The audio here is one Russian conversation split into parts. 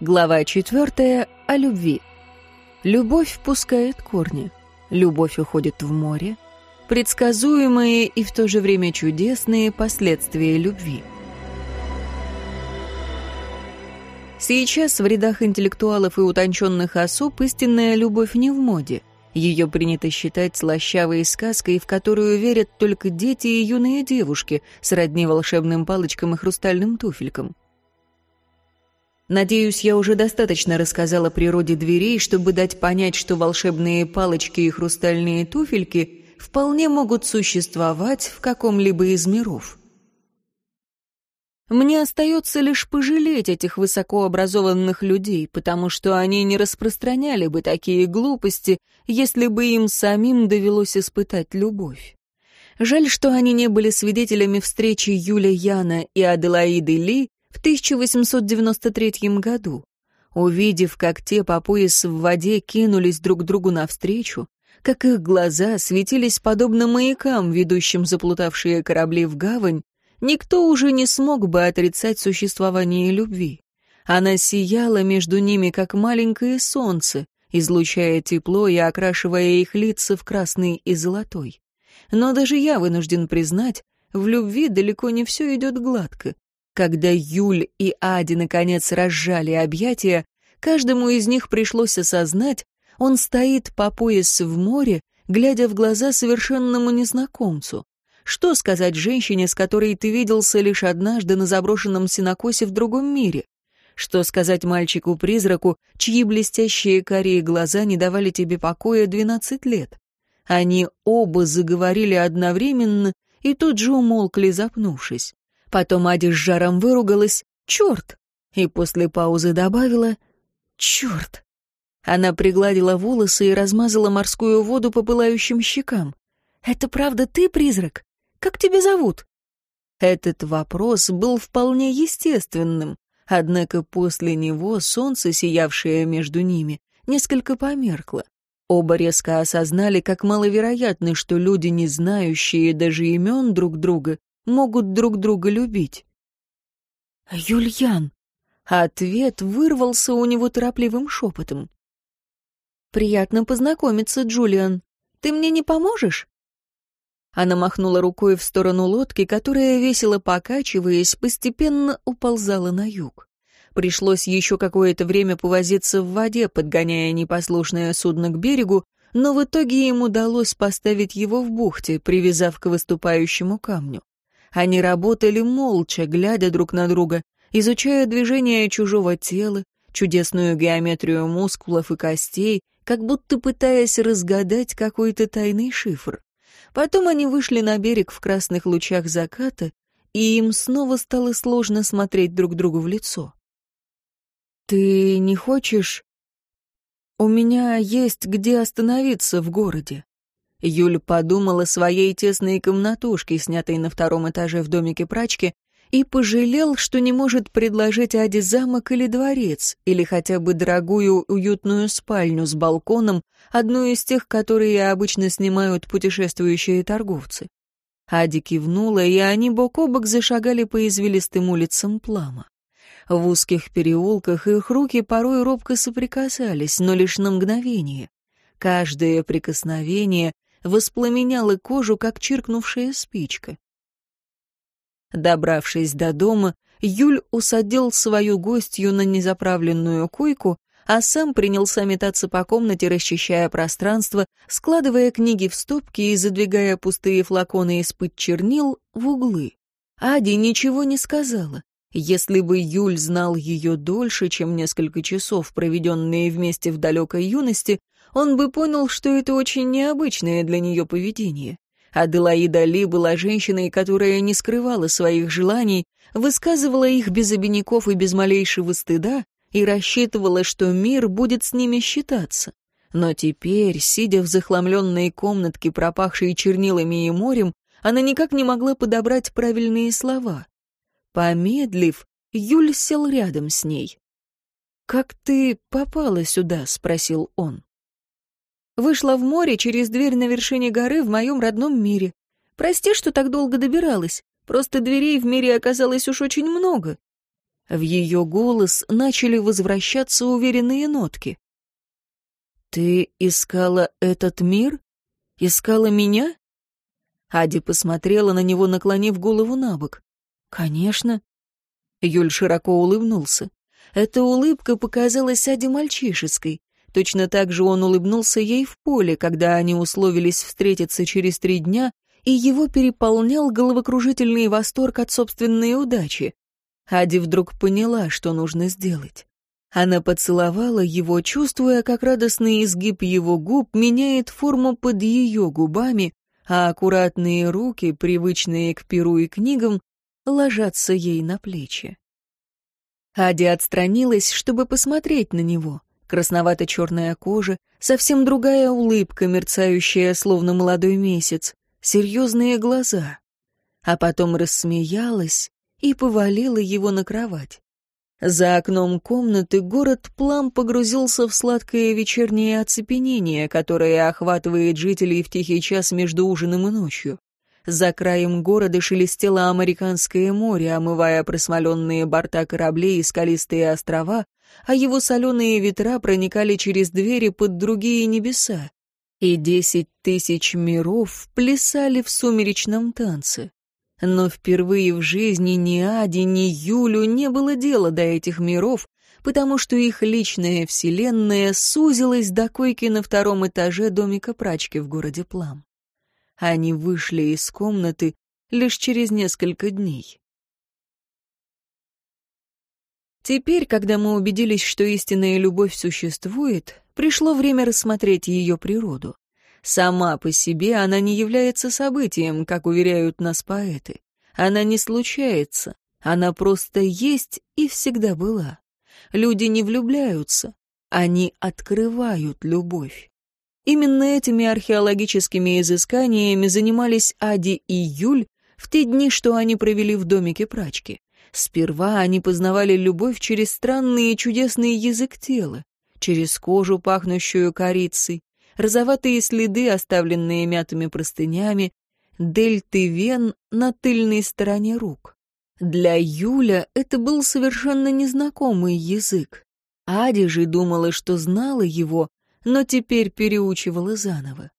Глава четвертая о любви. Любовь пускает корни. Любовь уходит в море. Предсказуемые и в то же время чудесные последствия любви. Сейчас в рядах интеллектуалов и утонченных особ истинная любовь не в моде. Ее принято считать слащавой сказкой, в которую верят только дети и юные девушки, сродни волшебным палочкам и хрустальным туфелькам. Надеюсь, я уже достаточно рассказала о природе дверей, чтобы дать понять, что волшебные палочки и хрустальные туфельки вполне могут существовать в каком-либо из миров. Мне остается лишь пожалеть этих высокообразованных людей, потому что они не распространяли бы такие глупости, если бы им самим довелось испытать любовь. Жаль, что они не были свидетелями встречи Юля Яна и Аделаиды Ли в 1893 году. Увидев, как те по пояс в воде кинулись друг другу навстречу, как их глаза светились подобно маякам, ведущим заплутавшие корабли в гавань, никто уже не смог бы отрицать существование любви. Она сияла между ними, как маленькое солнце, излучая тепло и окрашивая их лица в красный и золотой. Но даже я вынужден признать, в любви далеко не все идет гладко. Когда Юль и Ади наконец разжали объятия, каждому из них пришлось осознать, он стоит по пояс в море, глядя в глаза совершенному незнакомцу. Что сказать женщине, с которой ты виделся лишь однажды на заброшенном синокосе в другом мире? Что сказать мальчику-призраку, чьи блестящие карие глаза не давали тебе покоя двенадцать лет? Они оба заговорили одновременно и тут же умолкли, запнувшись. Потом Ади с жаром выругалась «Черт!» и после паузы добавила «Черт!». Она пригладила волосы и размазала морскую воду по пылающим щекам. «Это правда ты, призрак? Как тебя зовут?» Этот вопрос был вполне естественным, однако после него солнце, сиявшее между ними, несколько померкло. Оба резко осознали, как маловероятно, что люди, не знающие даже имен друг друга, могут друг друга любить? «Юльян!» Ответ вырвался у него торопливым шепотом. «Приятно познакомиться, Джулиан. Ты мне не поможешь?» Она махнула рукой в сторону лодки, которая, весело покачиваясь, постепенно уползала на юг. Пришлось еще какое-то время повозиться в воде, подгоняя непослушное судно к берегу, но в итоге им удалось поставить его в бухте, привязав к выступающему камню. Они работали молча, глядя друг на друга, изучая движения чужого тела, чудесную геометрию мускулов и костей, как будто пытаясь разгадать какой-то тайный шифр. Потом они вышли на берег в красных лучах заката, и им снова стало сложно смотреть друг другу в лицо. «Ты не хочешь...» «У меня есть где остановиться в городе. Юль подумала о своей тесной комнатушке, снятой на втором этаже в домике прачки, и пожалел, что не может предложить Аде замок или дворец, или хотя бы дорогую уютную спальню с балконом, одну из тех, которые обычно снимают путешествующие торговцы. Ади кивнула, и они бок о бок зашагали по извилистым улицам Плама. В узких переулках их руки порой робко соприкасались, но лишь на мгновение. Каждое прикосновение воспламеняла кожу, как чиркнувшая спичка. Добравшись до дома, Юль усадил свою гостью на незаправленную койку, а сам принялся метаться по комнате, расчищая пространство, складывая книги в стопки и задвигая пустые флаконы из-под чернил в углы. Ади ничего не сказала. Если бы Юль знал ее дольше, чем несколько часов, проведенные вместе в далекой юности, он бы понял, что это очень необычное для нее поведение. Аделаида Ли была женщиной, которая не скрывала своих желаний, высказывала их без обиняков и без малейшего стыда и рассчитывала, что мир будет с ними считаться. Но теперь, сидя в захламленной комнатке, пропахшей чернилами и морем, она никак не могла подобрать правильные слова. Помедлив, Юль сел рядом с ней. «Как ты попала сюда?» — спросил он. Вышла в море через дверь на вершине горы в моем родном мире. Прости, что так долго добиралась. Просто дверей в мире оказалось уж очень много. В ее голос начали возвращаться уверенные нотки. «Ты искала этот мир? Искала меня?» Ади посмотрела на него, наклонив голову на бок. «Конечно». Юль широко улыбнулся. Эта улыбка показалась Аде мальчишеской. Точно так же он улыбнулся ей в поле, когда они условились встретиться через три дня, и его переполнял головокружительный восторг от собственной удачи. Ади вдруг поняла, что нужно сделать. Она поцеловала его, чувствуя, как радостный изгиб его губ меняет форму под ее губами, а аккуратные руки, привычные к перу и книгам, ложатся ей на плечи. Ади отстранилась, чтобы посмотреть на него. Красновато-черная кожа, совсем другая улыбка, мерцающая, словно молодой месяц, серьезные глаза. А потом рассмеялась и повалила его на кровать. За окном комнаты город Плам погрузился в сладкое вечернее оцепенение, которое охватывает жителей в тихий час между ужином и ночью. За краем города шелестело американское море, омывая просмоленные борта кораблей и скалистые острова, а его соленые ветра проникали через двери под другие небеса. И десять тысяч миров плясали в сумеречном танце. Но впервые в жизни ни Аде, ни Юлю не было дела до этих миров, потому что их личная вселенная сузилась до койки на втором этаже домика прачки в городе Плам. Они вышли из комнаты лишь через несколько дней. Теперь, когда мы убедились, что истинная любовь существует, пришло время рассмотреть ее природу. Сама по себе она не является событием, как уверяют нас поэты. Она не случается, она просто есть и всегда была. Люди не влюбляются, они открывают любовь. Именно этими археологическими изысканиями занимались Ади и Юль в те дни, что они провели в домике прачки. Сперва они познавали любовь через странный и чудесный язык тела, через кожу, пахнущую корицей, розоватые следы, оставленные мятыми простынями, дельты вен на тыльной стороне рук. Для Юля это был совершенно незнакомый язык. Ади же думала, что знала его, но теперь переучивала заново.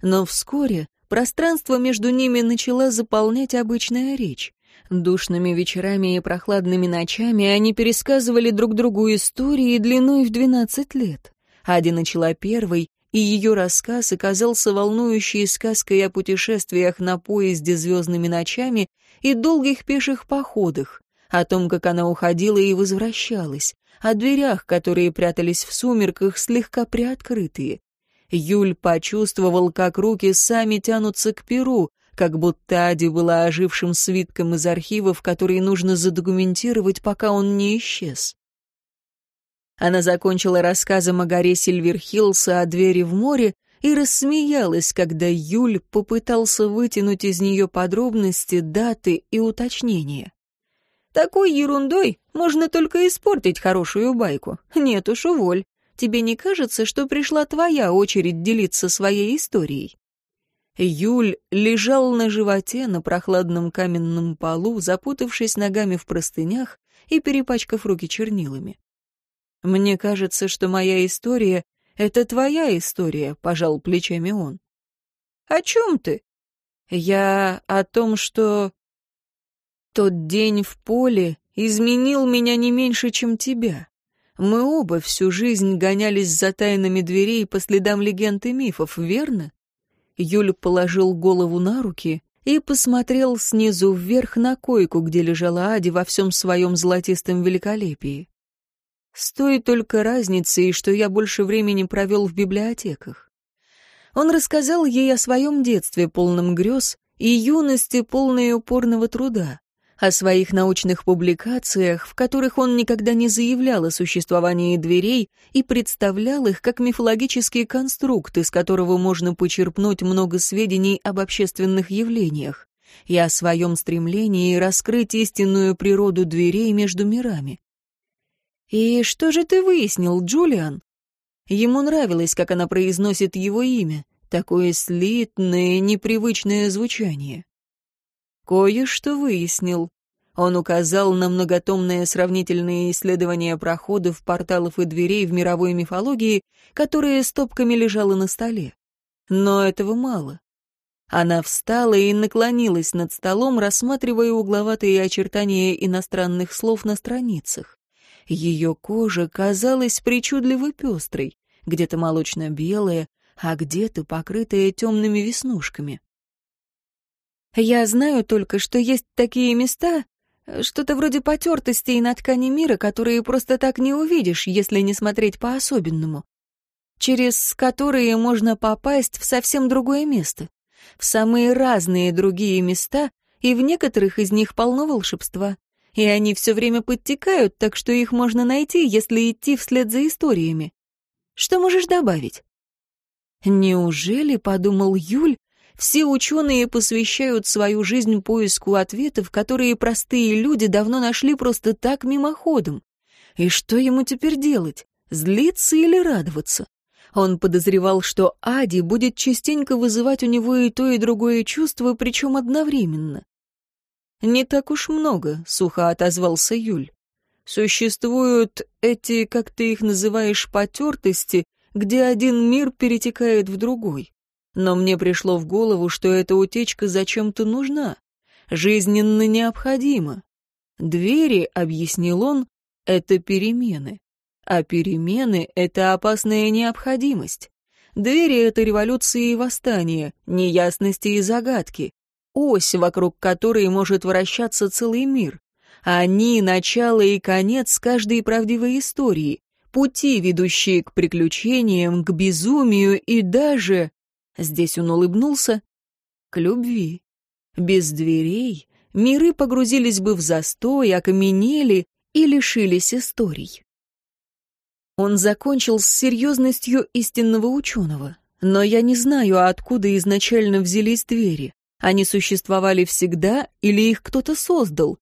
Но вскоре пространство между ними начала заполнять обычная речь. Душными вечерами и прохладными ночами они пересказывали друг другу истории длиной в двенадцать лет. Ади начала первой, и ее рассказ оказался волнующей сказкой о путешествиях на поезде звездными ночами и долгих пеших походах, о том, как она уходила и возвращалась, о дверях, которые прятались в сумерках, слегка приоткрытые. Юль почувствовал, как руки сами тянутся к перу, как будто Ади была ожившим свитком из архивов, который нужно задокументировать, пока он не исчез. Она закончила рассказом о горе Сильверхиллс о двери в море и рассмеялась, когда Юль попытался вытянуть из нее подробности, даты и уточнения. «Такой ерундой можно только испортить хорошую байку. Нет уж, уволь. Тебе не кажется, что пришла твоя очередь делиться своей историей?» Юль лежал на животе на прохладном каменном полу, запутавшись ногами в простынях и перепачкав руки чернилами. «Мне кажется, что моя история — это твоя история», — пожал плечами он. «О чем ты?» «Я о том, что...» «Тот день в поле изменил меня не меньше, чем тебя. Мы оба всю жизнь гонялись за тайнами дверей по следам легенд и мифов, верно?» Юль положил голову на руки и посмотрел снизу вверх на койку, где лежала Ади во всем своем золотистом великолепии. С той только разницей, что я больше времени провел в библиотеках. Он рассказал ей о своем детстве, полном грез, и юности, полной упорного труда, о своих научных публикациях, в которых он никогда не заявлял о существовании дверей и представлял их как мифологический конструкт, из которого можно почерпнуть много сведений об общественных явлениях, и о своем стремлении раскрыть истинную природу дверей между мирами. «И что же ты выяснил, Джулиан?» Ему нравилось, как она произносит его имя, такое слитное, непривычное звучание. «Кое-что выяснил. Он указал на многотомные сравнительные исследования проходов, порталов и дверей в мировой мифологии, которые стопками лежало на столе. Но этого мало. Она встала и наклонилась над столом, рассматривая угловатые очертания иностранных слов на страницах. Ее кожа казалась причудливо пестрой, где-то молочно-белая, а где-то покрытая темными веснушками. «Я знаю только, что есть такие места, что-то вроде потертостей на ткани мира, которые просто так не увидишь, если не смотреть по-особенному. Через которые можно попасть в совсем другое место. В самые разные другие места, и в некоторых из них полно волшебства. И они все время подтекают, так что их можно найти, если идти вслед за историями. Что можешь добавить? Неужели, — подумал Юль, все ученые посвящают свою жизнь поиску ответов, которые простые люди давно нашли просто так мимоходом. И что ему теперь делать? Злиться или радоваться? Он подозревал, что Ади будет частенько вызывать у него и то, и другое чувство, причем одновременно. «Не так уж много», — сухо отозвался Юль. «Существуют эти, как ты их называешь, потертости, где один мир перетекает в другой но мне пришло в голову, что эта утечка зачем-то нужна, жизненно необходима. Двери, объяснил он, это перемены, а перемены — это опасная необходимость. Двери — это революции и восстания, неясности и загадки, ось, вокруг которой может вращаться целый мир. Они — начало и конец каждой правдивой истории, пути, ведущие к приключениям, к безумию и даже Здесь он улыбнулся. К любви. Без дверей миры погрузились бы в застой, окаменели и лишились историй. Он закончил с серьезностью истинного ученого. Но я не знаю, откуда изначально взялись двери. Они существовали всегда или их кто-то создал?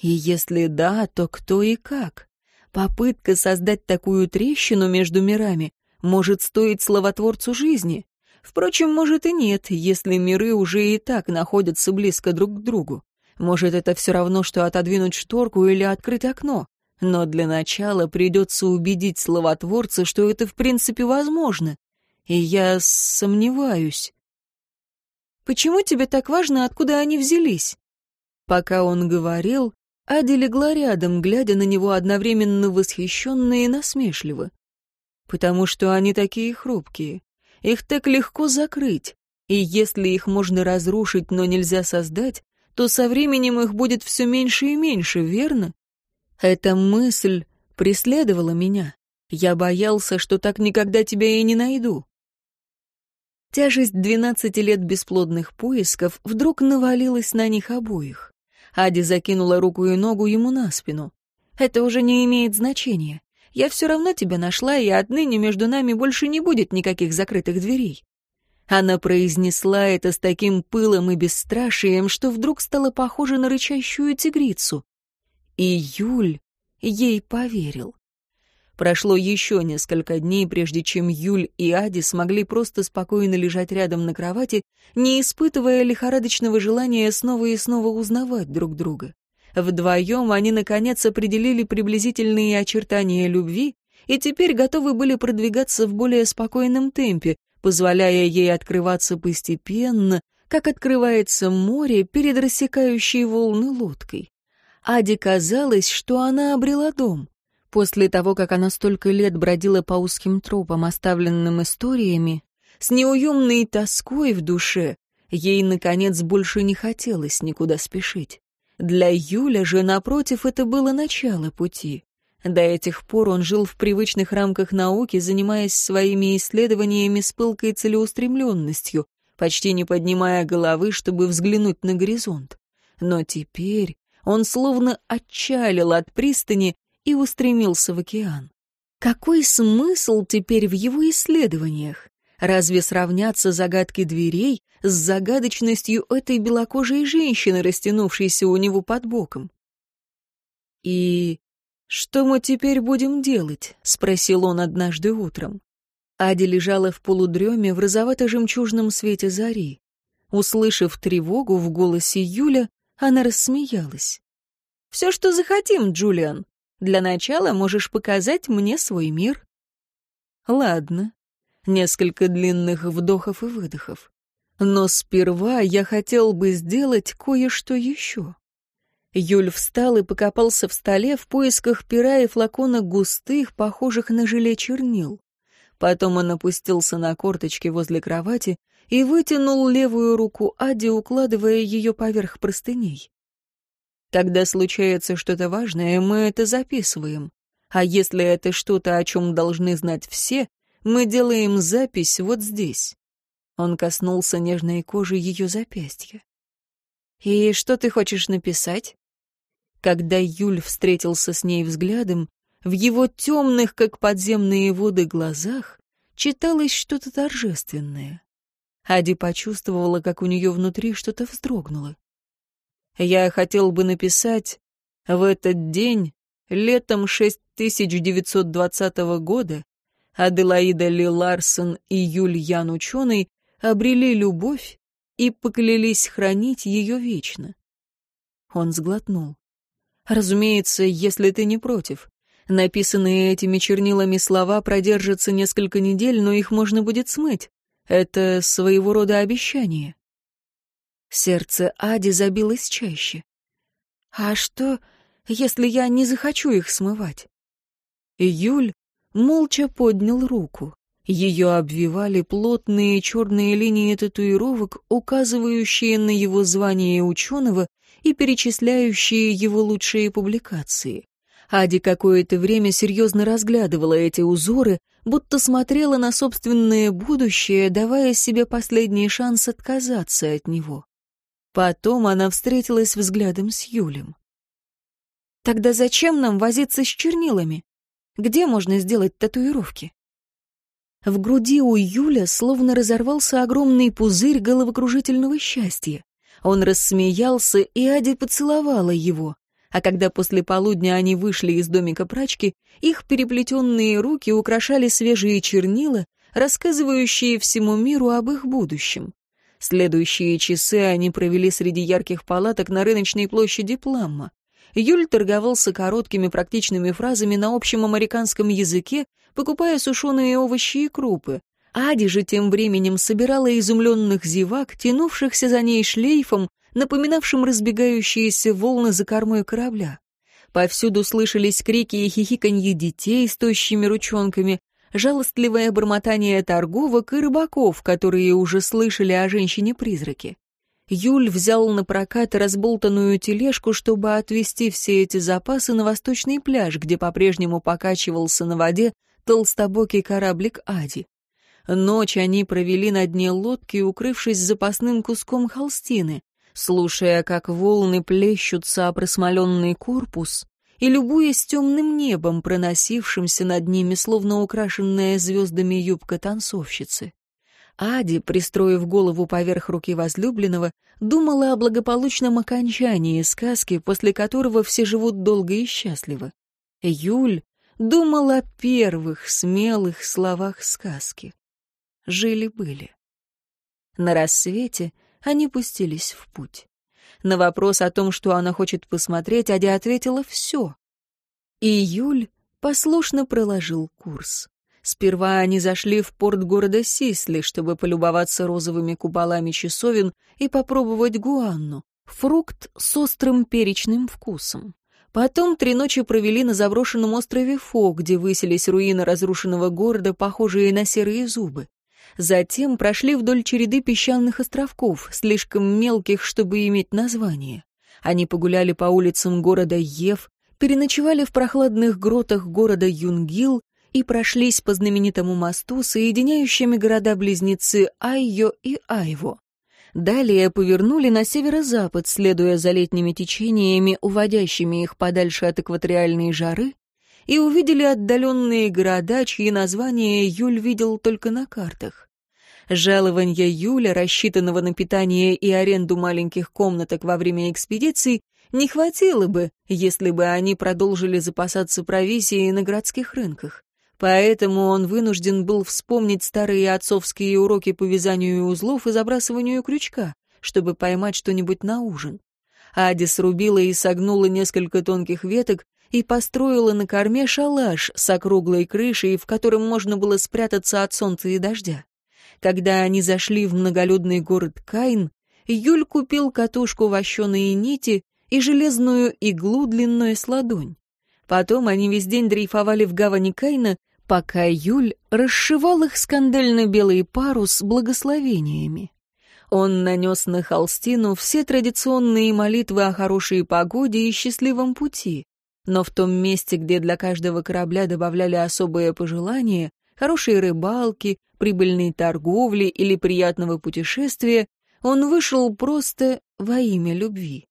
И если да, то кто и как? Попытка создать такую трещину между мирами может стоить словотворцу жизни. Впрочем, может и нет, если миры уже и так находятся близко друг к другу. Может, это все равно, что отодвинуть шторку или открыть окно. Но для начала придется убедить словотворца, что это в принципе возможно. И я сомневаюсь. «Почему тебе так важно, откуда они взялись?» Пока он говорил, Ади легла рядом, глядя на него одновременно восхищенно и насмешливо. «Потому что они такие хрупкие. Их так легко закрыть, и если их можно разрушить, но нельзя создать, то со временем их будет все меньше и меньше, верно? Эта мысль преследовала меня. Я боялся, что так никогда тебя и не найду. Тяжесть двенадцати лет бесплодных поисков вдруг навалилась на них обоих. Ади закинула руку и ногу ему на спину. «Это уже не имеет значения. Я все равно тебя нашла, и отныне между нами больше не будет никаких закрытых дверей». Она произнесла это с таким пылом и бесстрашием, что вдруг стало похоже на рычащую тигрицу. И Юль ей поверил. Прошло еще несколько дней, прежде чем Юль и Ади смогли просто спокойно лежать рядом на кровати, не испытывая лихорадочного желания снова и снова узнавать друг друга. Вдвоем они, наконец, определили приблизительные очертания любви и теперь готовы были продвигаться в более спокойном темпе, позволяя ей открываться постепенно, как открывается море перед рассекающей волны лодкой. Аде казалось, что она обрела дом. После того, как она столько лет бродила по узким тропам, оставленным историями, с неуемной тоской в душе, ей, наконец, больше не хотелось никуда спешить. Для Юля же, напротив, это было начало пути. До этих пор он жил в привычных рамках науки, занимаясь своими исследованиями с пылкой целеустремленностью, почти не поднимая головы, чтобы взглянуть на горизонт. Но теперь он словно отчалил от пристани и устремился в океан. Какой смысл теперь в его исследованиях? Разве сравнятся загадки дверей с загадочностью этой белокожей женщины, растянувшейся у него под боком? «И что мы теперь будем делать?» — спросил он однажды утром. Ади лежала в полудреме в розовато-жемчужном свете зари. Услышав тревогу в голосе Юля, она рассмеялась. Все, что захотим, Джулиан. Для начала можешь показать мне свой мир». «Ладно». Несколько длинных вдохов и выдохов. «Но сперва я хотел бы сделать кое-что еще». Юль встал и покопался в столе в поисках пера и флакона густых, похожих на желе чернил. Потом он опустился на корточки возле кровати и вытянул левую руку Ади, укладывая ее поверх простыней. Когда случается что-то важное, мы это записываем. А если это что-то, о чем должны знать все, мы делаем запись вот здесь. Он коснулся нежной кожи ее запястья. «И что ты хочешь написать?» Когда Юль встретился с ней взглядом, в его темных, как подземные воды, глазах читалось что-то торжественное. Ади почувствовала, как у нее внутри что-то вздрогнуло. Я хотел бы написать «В этот день, летом 6920 года, Аделаида Ли Ларсон и Юль Ян Ученый обрели любовь и поклялись хранить ее вечно». Он сглотнул. Разумеется, если ты не против. Написанные этими чернилами слова продержатся несколько недель, но их можно будет смыть. Это своего рода обещание. Сердце Ади забилось чаще. А что, если я не захочу их смывать? Юль молча поднял руку. Ее обвивали плотные черные линии татуировок, указывающие на его звание ученого и перечисляющие его лучшие публикации. Ади какое-то время серьезно разглядывала эти узоры, будто смотрела на собственное будущее, давая себе последний шанс отказаться от него. Потом она встретилась взглядом с Юлем. «Тогда зачем нам возиться с чернилами? Где можно сделать татуировки?» В груди у Юля словно разорвался огромный пузырь головокружительного счастья. Он рассмеялся, и Ади поцеловала его. А когда после полудня они вышли из домика прачки, их переплетенные руки украшали свежие чернила, рассказывающие всему миру об их будущем. Следующие часы они провели среди ярких палаток на рыночной площади Пламма. Юль торговался короткими практичными фразами на общем американском языке, покупая сушеные овощи и крупы. Ади же тем временем собирала изумленных зевак, тянувшихся за ней шлейфом, напоминавшим разбегающиеся волны за кормой корабля. Повсюду слышались крики и хихиканье детей с тощими ручонками, жалостливое бормотание торговок и рыбаков, которые уже слышали о женщине-призраке. Юль взял на прокат разболтанную тележку, чтобы отвезти все эти запасы на восточный пляж, где по-прежнему покачивался на воде толстобокий кораблик Ади. Ночь они провели на дне лодки, укрывшись запасным куском холстины, слушая, как волны плещутся о просмоленный корпус, и любуясь темным небом, проносившимся над ними, словно украшенная звездами юбка танцовщицы. Ади, пристроив голову поверх руки возлюбленного, думала о благополучном окончании сказки, после которого все живут долго и счастливо. Юль думал о первых смелых словах сказки жили-были. На рассвете они пустились в путь. На вопрос о том, что она хочет посмотреть, Адя ответила «все». И Юль послушно проложил курс. Сперва они зашли в порт города Сисли, чтобы полюбоваться розовыми куполами часовен и попробовать гуанну, фрукт с острым перечным вкусом. Потом три ночи провели на заброшенном острове Фо, где высились руины разрушенного города, похожие на серые зубы. Затем прошли вдоль череды песчаных островков, слишком мелких, чтобы иметь название. Они погуляли по улицам города Ев, переночевали в прохладных гротах города Юнгил и прошлись по знаменитому мосту, соединяющими города-близнецы Айо и Айво. Далее повернули на северо-запад, следуя за летними течениями, уводящими их подальше от экваториальной жары, и увидели отдаленные города, чьи названия Юль видел только на картах. Жалования Юля, рассчитанного на питание и аренду маленьких комнаток во время экспедиции, не хватило бы, если бы они продолжили запасаться провизией на городских рынках. Поэтому он вынужден был вспомнить старые отцовские уроки по вязанию узлов и забрасыванию крючка, чтобы поймать что-нибудь на ужин. Ади срубила и согнула несколько тонких веток и построила на корме шалаш с округлой крышей, в котором можно было спрятаться от солнца и дождя. Когда они зашли в многолюдный город Кайн, Юль купил катушку вощеные нити и железную иглу длиной с ладонь. Потом они весь день дрейфовали в гавани Кайна, пока Юль расшивал их скандально-белый парус благословениями. Он нанес на холстину все традиционные молитвы о хорошей погоде и счастливом пути, но в том месте, где для каждого корабля добавляли особые пожелания, хорошей рыбалки, прибыльной торговли или приятного путешествия, он вышел просто во имя любви.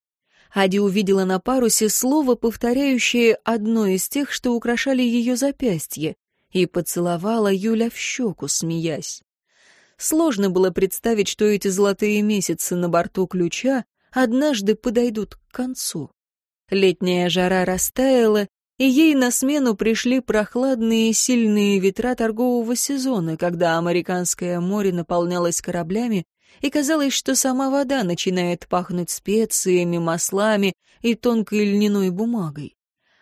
Ади увидела на парусе слово, повторяющее одно из тех, что украшали ее запястье, и поцеловала Юля в щеку, смеясь. Сложно было представить, что эти золотые месяцы на борту ключа однажды подойдут к концу. Летняя жара растаяла, и ей на смену пришли прохладные сильные ветра торгового сезона, когда американское море наполнялось кораблями, и казалось, что сама вода начинает пахнуть специями, маслами и тонкой льняной бумагой.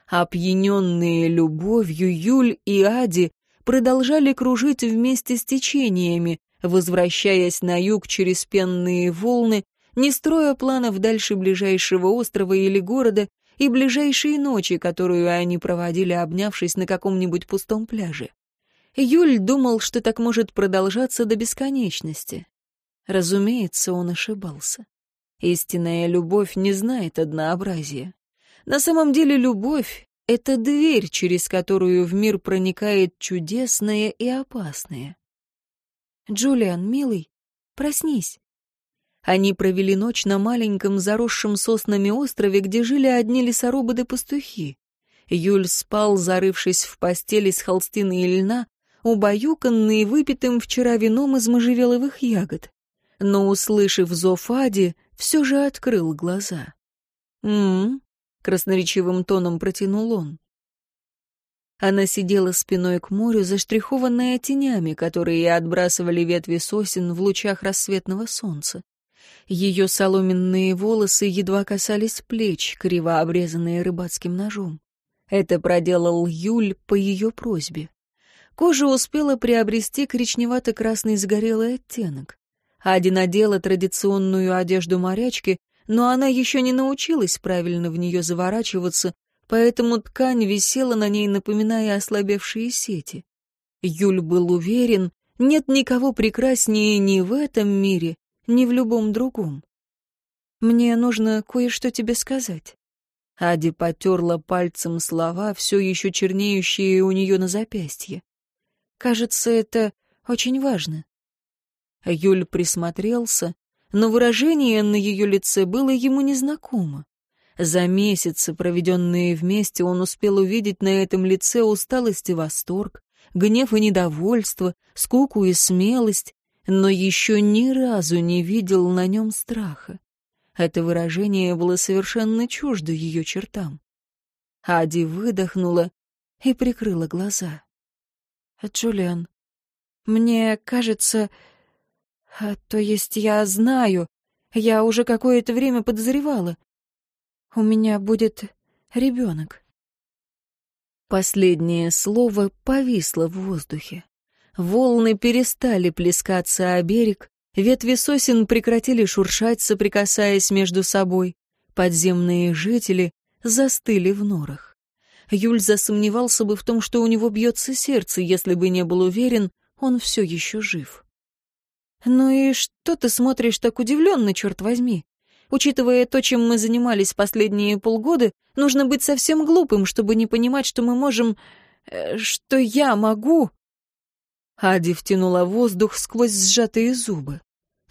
Опьяненные любовью Юль и Ади продолжали кружить вместе с течениями, возвращаясь на юг через пенные волны, не строя планов дальше ближайшего острова или города и ближайшей ночи, которую они проводили, обнявшись на каком-нибудь пустом пляже. Юль думал, что так может продолжаться до бесконечности. Разумеется, он ошибался. Истинная любовь не знает однообразия. На самом деле любовь — это дверь, через которую в мир проникает чудесное и опасное. «Джулиан, милый, проснись». Они провели ночь на маленьком заросшем соснами острове, где жили одни лесорубы да пастухи. Юль спал, зарывшись в постели с холстины и льна, убаюканный выпитым вчера вином из можжевеловых ягод. Но, услышав зов Ади, все же открыл глаза. «М-м-м», красноречивым тоном протянул он. Она сидела спиной к морю, заштрихованная тенями, которые отбрасывали ветви сосен в лучах рассветного солнца. Ее соломенные волосы едва касались плеч, криво обрезанные рыбацким ножом. Это проделал Юль по ее просьбе. Кожа успела приобрести коричневато-красный загорелый оттенок. Ади надела традиционную одежду морячки, но она еще не научилась правильно в нее заворачиваться, поэтому ткань висела на ней, напоминая ослабевшие сети. Юль был уверен, нет никого прекраснее ни в этом мире, ни в любом другом. «Мне нужно кое-что тебе сказать». Ади потерла пальцем слова, все еще чернеющие у нее на запястье. «Кажется, это очень важно». Юль присмотрелся, но выражение на ее лице было ему незнакомо. За месяцы, проведенные вместе, он успел увидеть на этом лице усталость и восторг, гнев и недовольство, скуку и смелость, но еще ни разу не видел на нем страха. Это выражение было совершенно чуждо ее чертам. Ади выдохнула и прикрыла глаза. «Джулиан, мне кажется... А, то есть я знаю, я уже какое-то время подозревала. У меня будет ребенок. Последнее слово повисло в воздухе. Волны перестали плескаться о берег, ветви сосен прекратили шуршать, соприкасаясь между собой. Подземные жители застыли в норах. Юль засомневался бы в том, что у него бьется сердце, если бы не был уверен, он все еще жив. «Ну и что ты смотришь так удивленно, черт возьми?» Учитывая то, чем мы занимались последние полгода, нужно быть совсем глупым, чтобы не понимать, что мы можем... Э, что я могу...» Ади втянула воздух сквозь сжатые зубы.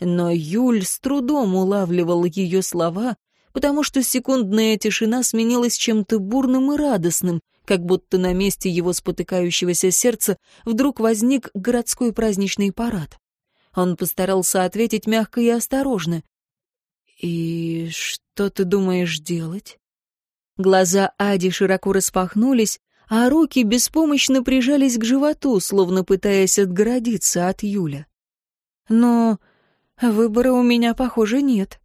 Но Юль с трудом улавливал ее слова, потому что секундная тишина сменилась чем-то бурным и радостным, как будто на месте его спотыкающегося сердца вдруг возник городской праздничный парад. Он постарался ответить мягко и осторожно, «И что ты думаешь делать?» Глаза Ади широко распахнулись, а руки беспомощно прижались к животу, словно пытаясь отгородиться от Юля. «Но выбора у меня, похоже, нет».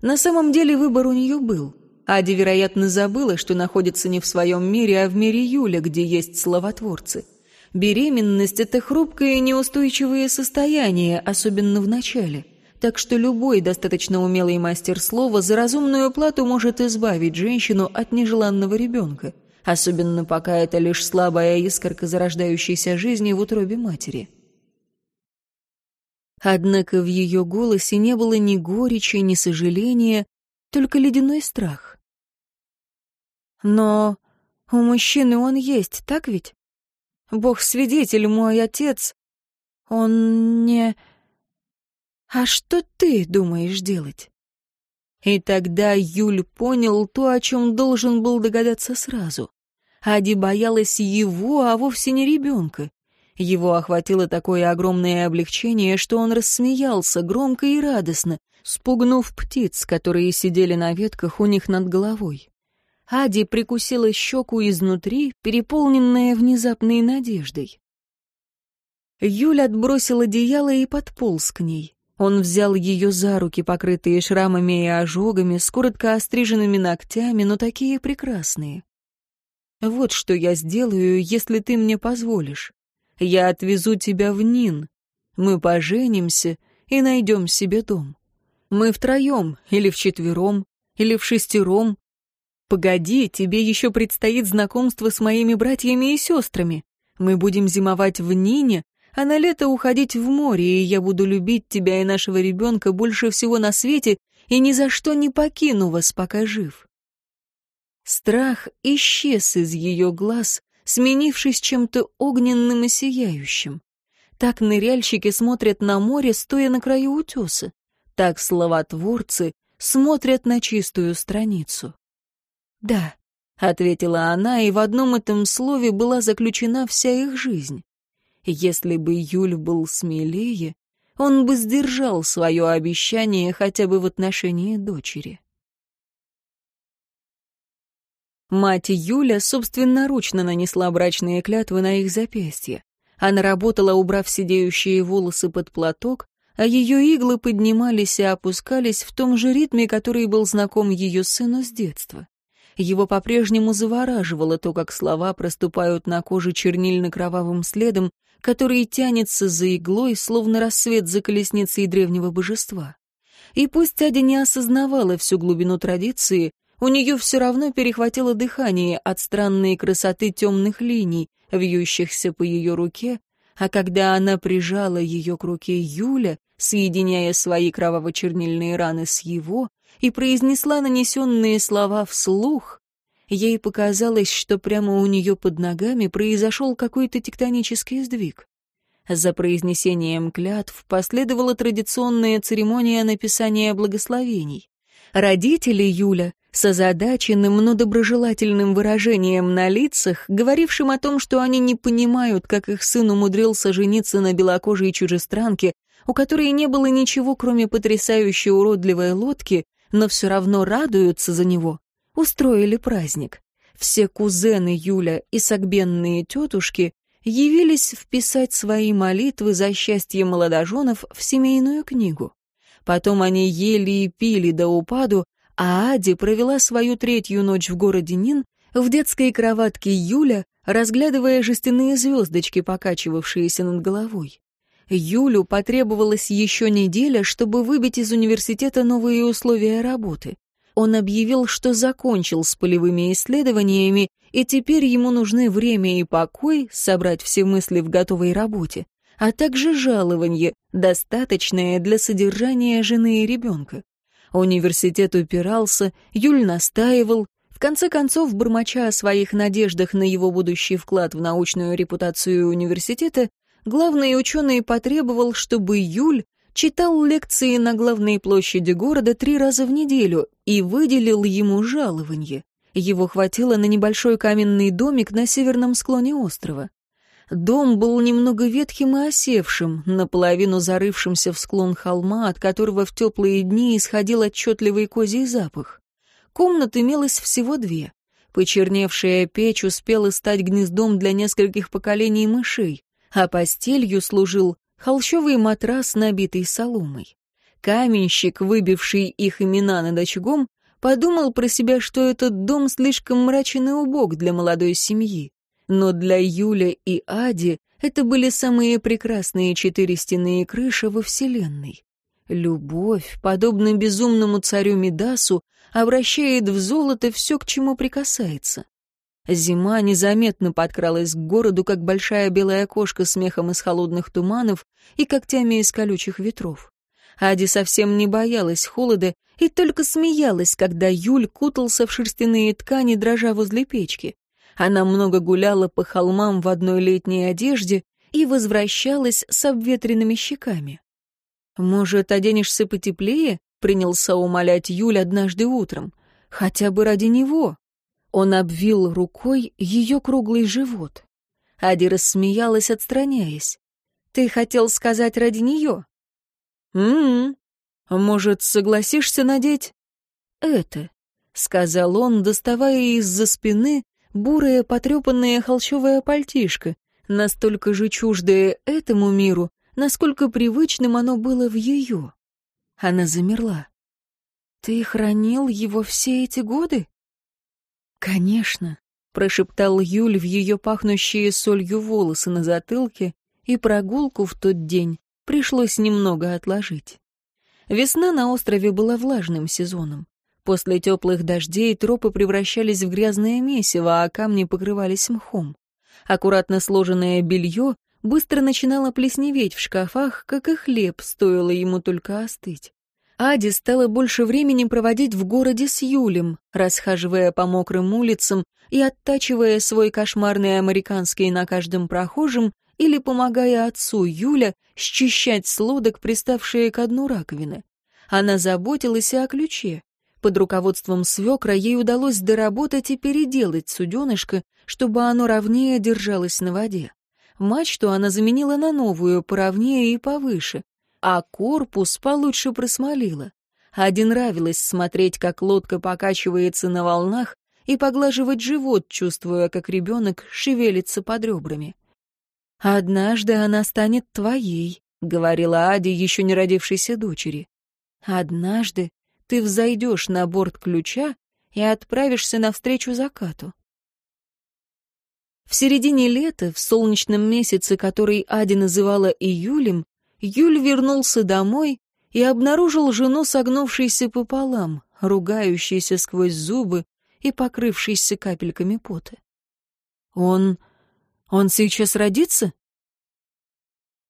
На самом деле выбор у нее был. Ади, вероятно, забыла, что находится не в своем мире, а в мире Юля, где есть словотворцы. Беременность — это хрупкое и неустойчивое состояние, особенно в начале. Так что любой достаточно умелый мастер слова за разумную плату может избавить женщину от нежеланного ребенка, особенно пока это лишь слабая искорка зарождающейся жизни в утробе матери. Однако в ее голосе не было ни горечи, ни сожаления, только ледяной страх. Но у мужчины он есть, так ведь? Бог-свидетель, мой отец, он не... А что ты думаешь делать? И тогда Юль понял то, о чем должен был догадаться сразу. Ади боялась его, а вовсе не ребенка. Его охватило такое огромное облегчение, что он рассмеялся громко и радостно, спугнув птиц, которые сидели на ветках у них над головой. Ади прикусила щеку изнутри, переполненная внезапной надеждой. Юль отбросил одеяло и подполз к ней. Он взял ее за руки, покрытые шрамами и ожогами, с коротко остриженными ногтями, но такие прекрасные. «Вот что я сделаю, если ты мне позволишь. Я отвезу тебя в Нин. Мы поженимся и найдем себе дом. Мы втроем, или вчетвером, или в шестером, «Погоди, тебе еще предстоит знакомство с моими братьями и сестрами. Мы будем зимовать в Нине, а на лето уходить в море, и я буду любить тебя и нашего ребенка больше всего на свете и ни за что не покину вас, пока жив». Страх исчез из ее глаз, сменившись чем-то огненным и сияющим. Так ныряльщики смотрят на море, стоя на краю утеса. Так словотворцы смотрят на чистую страницу. «Да», — ответила она, и в одном этом слове была заключена вся их жизнь. Если бы Юль был смелее, он бы сдержал свое обещание хотя бы в отношении дочери. Мать Юля собственноручно нанесла брачные клятвы на их запястья. Она работала, убрав сидеющие волосы под платок, а ее иглы поднимались и опускались в том же ритме, который был знаком ее сыну с детства. Его по-прежнему завораживало то, как слова проступают на коже чернильно-кровавым следом, который тянется за иглой, словно рассвет за колесницей древнего божества. И пусть Адя не осознавала всю глубину традиции, у нее все равно перехватило дыхание от странной красоты темных линий, вьющихся по ее руке, а когда она прижала ее к руке Юля, соединяя свои кроваво-чернильные раны с его, и произнесла нанесенные слова вслух, ей показалось, что прямо у нее под ногами произошел какой-то тектонический сдвиг. За произнесением клятв последовала традиционная церемония написания благословений. Родители Юля с озадаченным, но доброжелательным выражением на лицах, говорившим о том, что они не понимают, как их сын умудрился жениться на белокожей чужестранке, у которой не было ничего, кроме потрясающей уродливой лодки, но все равно радуются за него, устроили праздник. Все кузены Юля и согбенные тетушки явились вписать свои молитвы за счастье молодоженов в семейную книгу. Потом они ели и пили до упаду, а Ади провела свою третью ночь в городе Нин в детской кроватке Юля, разглядывая жестяные звездочки, покачивавшиеся над головой. Юлю потребовалась еще неделя, чтобы выбить из университета новые условия работы. Он объявил, что закончил с полевыми исследованиями, и теперь ему нужны время и покой собрать все мысли в готовой работе, а также жалование, достаточное для содержания жены и ребенка. Университет упирался, Юль настаивал, в конце концов, бормоча о своих надеждах на его будущий вклад в научную репутацию университета, главный ученый потребовал, чтобы Юль читал лекции на главной площади города три раза в неделю и выделил ему жалование. Его хватило на небольшой каменный домик на северном склоне острова. Дом был немного ветхим и осевшим, наполовину зарывшимся в склон холма, от которого в теплые дни исходил отчетливый козий запах. Комнат имелось всего две. Почерневшая печь успела стать гнездом для нескольких поколений мышей а постелью служил холщовый матрас, набитый соломой. Каменщик, выбивший их имена над очагом, подумал про себя, что этот дом слишком мрачен и убог для молодой семьи. Но для Юля и Ади это были самые прекрасные четыре стены и крыша во Вселенной. Любовь, подобно безумному царю Мидасу, обращает в золото все, к чему прикасается. Зима незаметно подкралась к городу, как большая белая кошка с мехом из холодных туманов и когтями из колючих ветров. Ади совсем не боялась холода и только смеялась, когда Юль кутался в шерстяные ткани, дрожа возле печки. Она много гуляла по холмам в одной летней одежде и возвращалась с обветренными щеками. «Может, оденешься потеплее?» — принялся умолять Юль однажды утром. «Хотя бы ради него». Он обвил рукой ее круглый живот. Ади рассмеялась, отстраняясь. «Ты хотел сказать ради нее?» «М-м, может, согласишься надеть?» «Это», — сказал он, доставая из-за спины бурое потрепанное холщовое пальтишко, настолько же чуждое этому миру, насколько привычным оно было в ее. Она замерла. «Ты хранил его все эти годы?» «Конечно», — прошептал Юль в ее пахнущие солью волосы на затылке, и прогулку в тот день пришлось немного отложить. Весна на острове была влажным сезоном. После теплых дождей тропы превращались в грязное месиво, а камни покрывались мхом. Аккуратно сложенное белье быстро начинало плесневеть в шкафах, как и хлеб, стоило ему только остыть. Ади стала больше времени проводить в городе с Юлем, расхаживая по мокрым улицам и оттачивая свой кошмарный американский на каждом прохожем или помогая отцу Юля счищать с лодок, приставшие к дну раковины. Она заботилась и о ключе. Под руководством свекра ей удалось доработать и переделать суденышко, чтобы оно ровнее держалось на воде. Мачту она заменила на новую, поровнее и повыше, а корпус получше просмолила. Аде нравилось смотреть, как лодка покачивается на волнах, и поглаживать живот, чувствуя, как ребенок шевелится под ребрами. «Однажды она станет твоей», — говорила Аде еще не родившейся дочери. «Однажды ты взойдешь на борт ключа и отправишься навстречу закату». В середине лета, в солнечном месяце, который Ади называла июлем, Юль вернулся домой и обнаружил жену, согнувшейся пополам, ругающейся сквозь зубы и покрывшейся капельками пота. «Он... он сейчас родится?»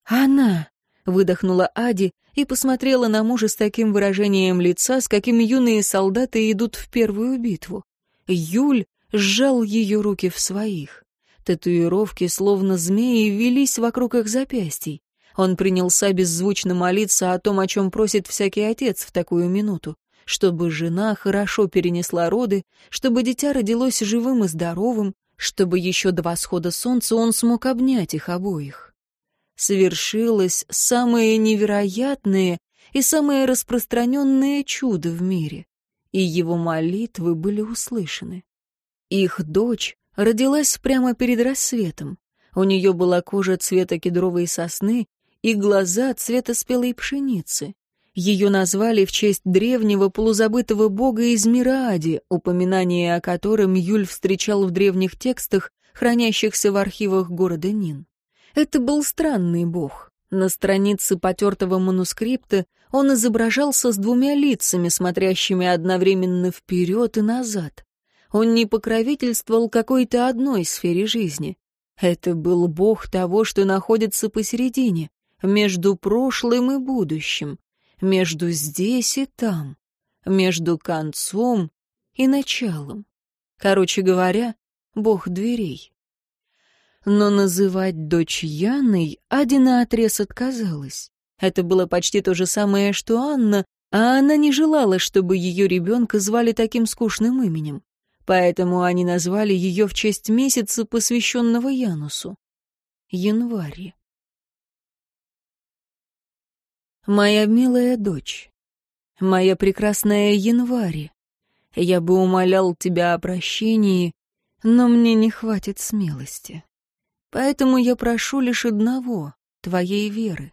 «Она!» — выдохнула Ади и посмотрела на мужа с таким выражением лица, с каким юные солдаты идут в первую битву. Юль сжал ее руки в своих. Татуировки, словно змеи, велись вокруг их запястий. Он принялся беззвучно молиться о том, о чем просит всякий отец в такую минуту, чтобы жена хорошо перенесла роды, чтобы дитя родилось живым и здоровым, чтобы еще до восхода солнца он смог обнять их обоих. Совершилось самое невероятное и самое распространенное чудо в мире, и его молитвы были услышаны. Их дочь родилась прямо перед рассветом. У нее была кожа цвета кедровой сосны и глаза цвета спелой пшеницы. Ее назвали в честь древнего полузабытого бога из Мираади, упоминание о котором Юль встречал в древних текстах, хранящихся в архивах города Нин. Это был странный бог. На странице потертого манускрипта он изображался с двумя лицами, смотрящими одновременно вперед и назад. Он не покровительствовал какой-то одной сфере жизни. Это был бог того, что находится посередине, между прошлым и будущим, между здесь и там, между концом и началом. Короче говоря, бог дверей. Но называть дочь Яной Адина отрез отказалась. Это было почти то же самое, что Анна, а она не желала, чтобы ее ребенка звали таким скучным именем. Поэтому они назвали ее в честь месяца, посвященного Янусу. Январь. Моя милая дочь, моя прекрасная январь, я бы умолял тебя о прощении, но мне не хватит смелости. Поэтому я прошу лишь одного — твоей веры.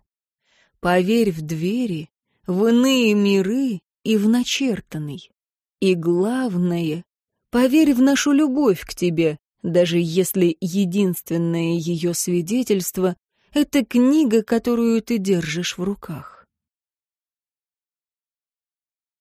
Поверь в двери, в иные миры и в начертанный. И главное, поверь в нашу любовь к тебе, даже если единственное ее свидетельство — это книга, которую ты держишь в руках.